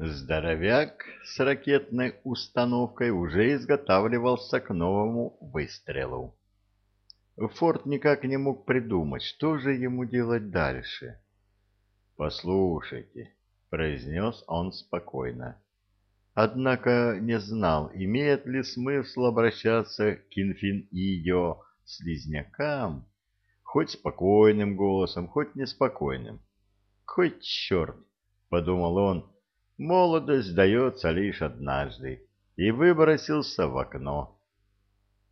Здоровяк с ракетной установкой уже изготавливался к новому выстрелу. Форд никак не мог придумать, что же ему делать дальше. «Послушайте», — произнес он спокойно. Однако не знал, имеет ли смысл обращаться к инфин-идио слизнякам, хоть спокойным голосом, хоть неспокойным. «Хоть черт!» — подумал он, — «молодость дается лишь однажды», и выбросился в окно.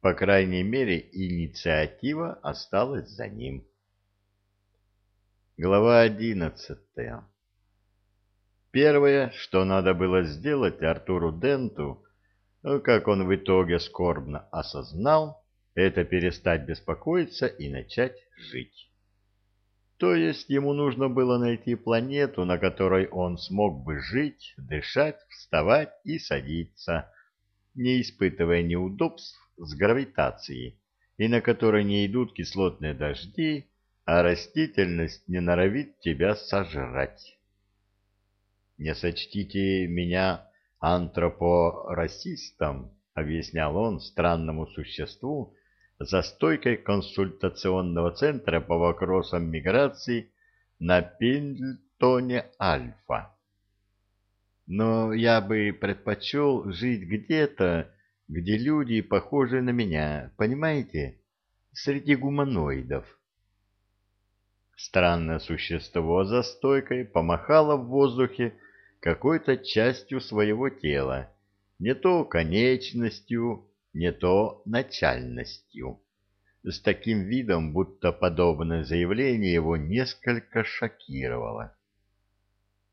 По крайней мере, инициатива осталась за ним. Глава одиннадцатая Первое, что надо было сделать Артуру Денту, как он в итоге скорбно осознал, это перестать беспокоиться и начать жить. То есть ему нужно было найти планету, на которой он смог бы жить, дышать, вставать и садиться, не испытывая неудобств с гравитацией, и на которой не идут кислотные дожди, а растительность не норовит тебя сожрать. «Не сочтите меня антропорасистом», — объяснял он странному существу за стойкой консультационного центра по вопросам миграции на Пендлтоне Альфа. «Но я бы предпочел жить где-то, где люди похожи на меня, понимаете, среди гуманоидов». Странное существо за стойкой помахало в воздухе какой-то частью своего тела, не то конечностью, не то начальностью. С таким видом, будто подобное заявление его несколько шокировало.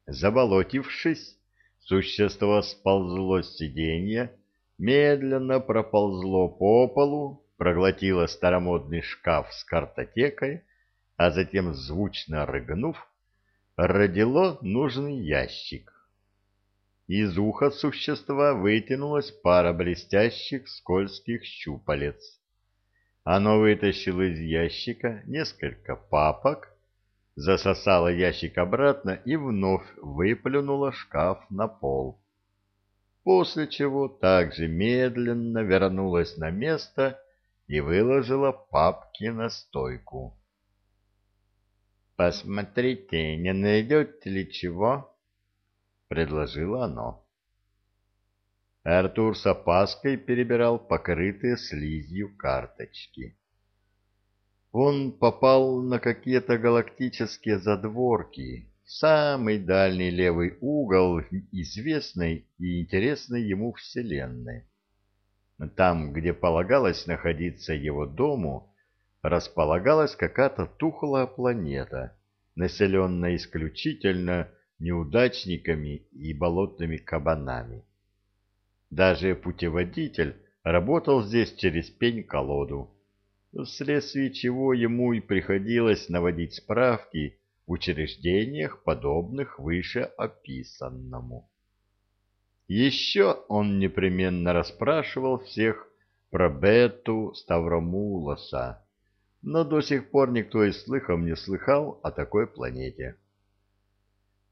Заболотившись, существо сползло с сиденья, медленно проползло по полу, проглотило старомодный шкаф с картотекой, а затем, звучно рыгнув, родило нужный ящик. Из уха существа вытянулась пара блестящих скользких щупалец. Оно вытащило из ящика несколько папок, засосало ящик обратно и вновь выплюнуло шкаф на пол. После чего также медленно вернулась на место и выложила папки на стойку. «Посмотрите, не найдете ли чего?» Предложило оно. Артур с опаской перебирал покрытые слизью карточки. Он попал на какие-то галактические задворки, самый дальний левый угол известной и интересной ему Вселенной. Там, где полагалось находиться его дому, располагалась какая-то тухлая планета, населенная исключительно неудачниками и болотными кабанами. Даже путеводитель работал здесь через пень-колоду, вследствие чего ему и приходилось наводить справки в учреждениях, подобных выше описанному. Еще он непременно расспрашивал всех про Бету Ставромулоса, но до сих пор никто и слыхом не слыхал о такой планете.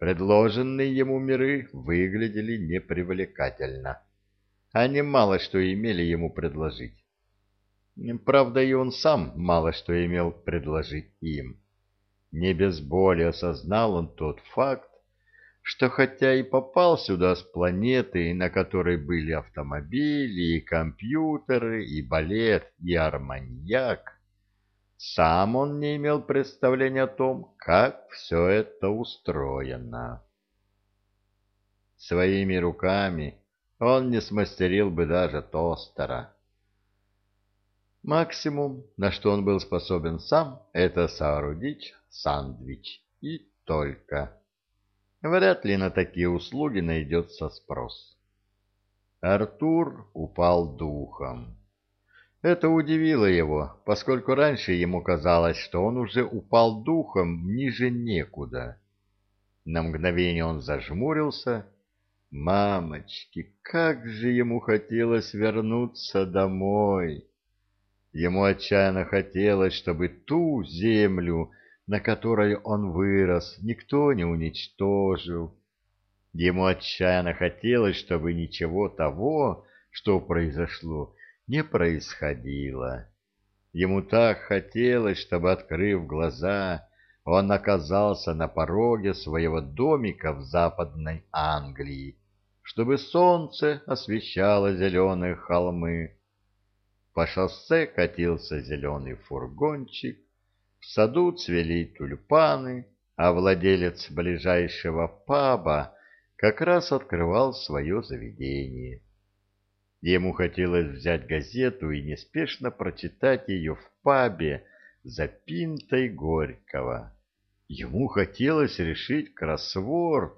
Предложенные ему миры выглядели непривлекательно. Они мало что имели ему предложить. Правда, и он сам мало что имел предложить им. Не без боли осознал он тот факт, что хотя и попал сюда с планеты, на которой были автомобили, и компьютеры, и балет, и арманьяк, сам он не имел представления о том, как все это устроено. Своими руками он не смастерил бы даже тостера. Максимум, на что он был способен сам, это соорудить сандвич. И только. Вряд ли на такие услуги найдется спрос. Артур упал духом. Это удивило его, поскольку раньше ему казалось, что он уже упал духом ниже некуда. На мгновение он зажмурился. Мамочки, как же ему хотелось вернуться домой! Ему отчаянно хотелось, чтобы ту землю, на которой он вырос, никто не уничтожил. Ему отчаянно хотелось, чтобы ничего того, что произошло, не происходило. Ему так хотелось, чтобы, открыв глаза, он оказался на пороге своего домика в Западной Англии, чтобы солнце освещало зеленые холмы. По шоссе катился зеленый фургончик, в саду цвели тюльпаны, а владелец ближайшего паба как раз открывал свое заведение. Ему хотелось взять газету и неспешно прочитать ее в пабе за пинтой Горького. Ему хотелось решить кроссворд,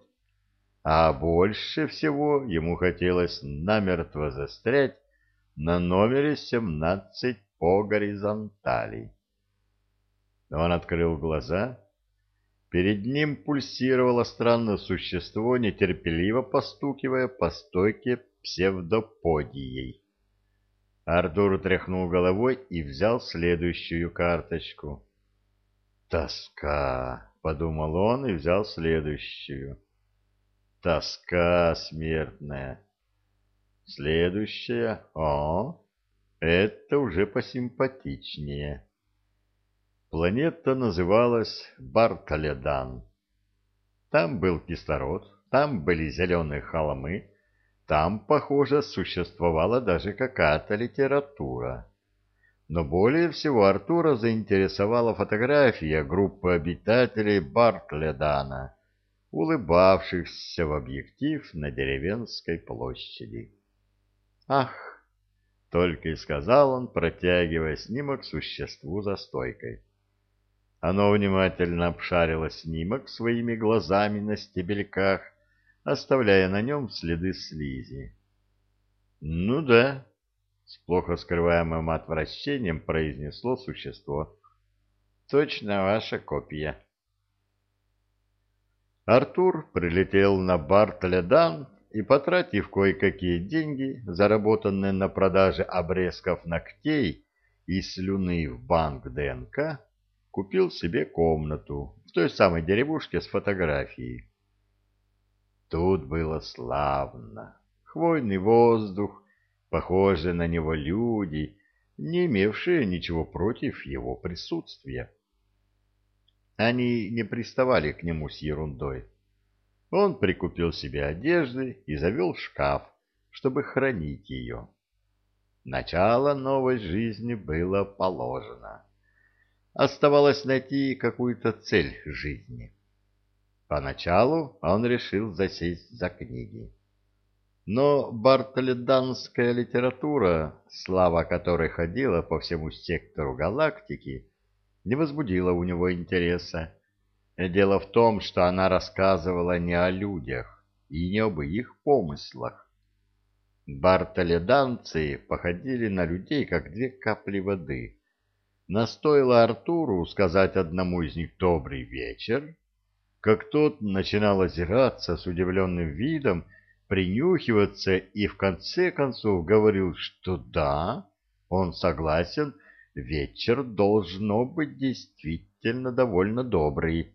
а больше всего ему хотелось намертво застрять на номере 17 по горизонтали. Он открыл глаза. Перед ним пульсировало странное существо, нетерпеливо постукивая по стойке псевдоподией. Артур тряхнул головой и взял следующую карточку. «Тоска!» — подумал он и взял следующую. «Тоска смертная!» Следующая. О, это уже посимпатичнее. Планета называлась Бартоледан. Там был кислород, там были зеленые холмы, там, похоже, существовала даже какая-то литература. Но более всего Артура заинтересовала фотография группы обитателей Бартледана, улыбавшихся в объектив на деревенской площади. «Ах!» — только и сказал он, протягивая снимок существу за стойкой. Оно внимательно обшарило снимок своими глазами на стебельках, оставляя на нем следы слизи. «Ну да», — с плохо скрываемым отвращением произнесло существо. «Точно ваша копия». Артур прилетел на Бартледан и, потратив кое-какие деньги, заработанные на продаже обрезков ногтей и слюны в банк ДНК, купил себе комнату в той самой деревушке с фотографией. Тут было славно. Хвойный воздух, похожие на него люди, не имевшие ничего против его присутствия. Они не приставали к нему с ерундой. Он прикупил себе одежды и завел шкаф, чтобы хранить ее. Начало новой жизни было положено. Оставалось найти какую-то цель жизни. Поначалу он решил засесть за книги. Но бартоледанская литература, слава которой ходила по всему сектору галактики, не возбудила у него интереса. Дело в том, что она рассказывала не о людях и не об их помыслах. Бартоледанцы походили на людей, как две капли воды. Настоило Артуру сказать одному из них «добрый вечер», как тот начинал озираться с удивленным видом, принюхиваться и в конце концов говорил, что да, он согласен, вечер должно быть действительно довольно добрый.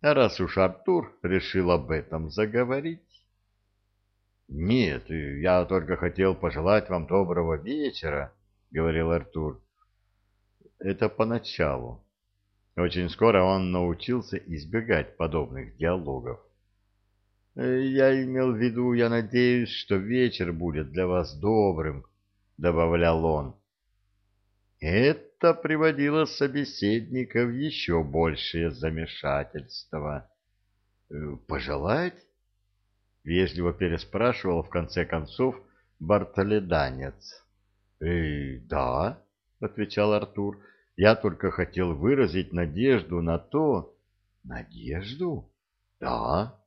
А раз уж Артур решил об этом заговорить... «Нет, я только хотел пожелать вам доброго вечера», — говорил Артур. «Это поначалу. Очень скоро он научился избегать подобных диалогов. «Э, «Я имел в виду, я надеюсь, что вечер будет для вас добрым», — добавлял он. Это приводило собеседника в еще большее замешательство. «Э, «Пожелать?» — вежливо переспрашивал в конце концов Бартоледанец. «Э, «Да», — отвечал Артур, — я только хотел выразить надежду на то... Надежду? Да.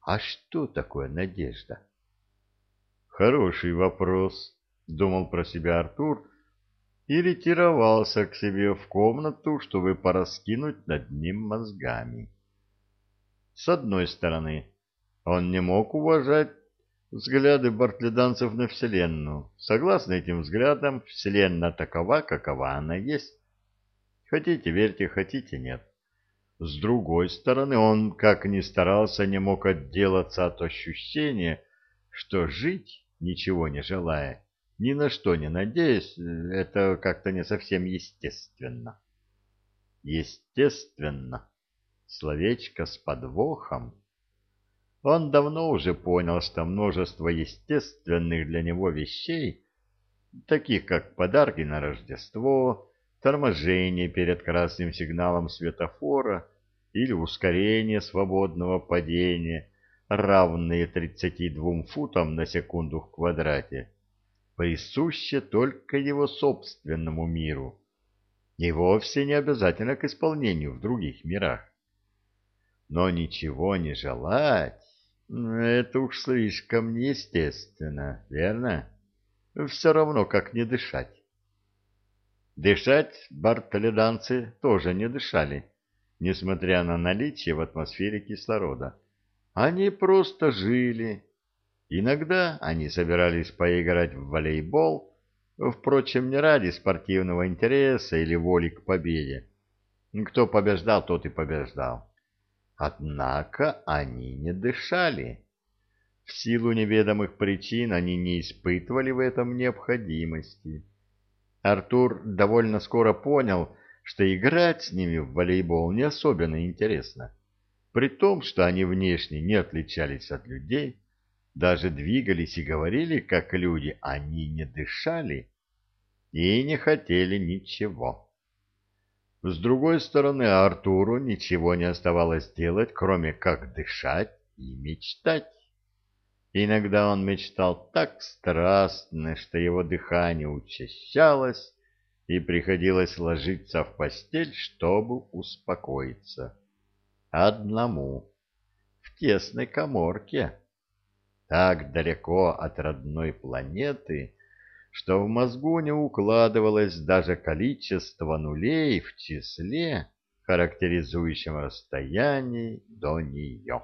А что такое надежда? Хороший вопрос, думал про себя Артур и ретировался к себе в комнату, чтобы пораскинуть над ним мозгами. С одной стороны, он не мог уважать взгляды бартледанцев на Вселенную. Согласно этим взглядам, Вселенная такова, какова она есть. Хотите верьте, хотите нет. С другой стороны, он, как ни старался, не мог отделаться от ощущения, что жить, ничего не желая, ни на что не надеясь, это как-то не совсем естественно. Естественно. Словечко с подвохом. Он давно уже понял, что множество естественных для него вещей, таких как подарки на Рождество, торможение перед красным сигналом светофора или ускорение свободного падения, равные 32 футам на секунду в квадрате, присуще только его собственному миру и вовсе не обязательно к исполнению в других мирах. Но ничего не желать — это уж слишком неестественно, верно? Все равно, как не дышать. Дышать бартоледанцы тоже не дышали, несмотря на наличие в атмосфере кислорода. Они просто жили. Иногда они собирались поиграть в волейбол, впрочем, не ради спортивного интереса или воли к победе. Кто побеждал, тот и побеждал. Однако они не дышали. В силу неведомых причин они не испытывали в этом необходимости. Артур довольно скоро понял, что играть с ними в волейбол не особенно интересно. При том, что они внешне не отличались от людей, даже двигались и говорили, как люди, они не дышали и не хотели ничего. С другой стороны, Артуру ничего не оставалось делать, кроме как дышать и мечтать. Иногда он мечтал так страстно, что его дыхание учащалось, и приходилось ложиться в постель, чтобы успокоиться. Одному, в тесной коморке, так далеко от родной планеты, что в мозгу не укладывалось даже количество нулей в числе, характеризующем расстояние до нее.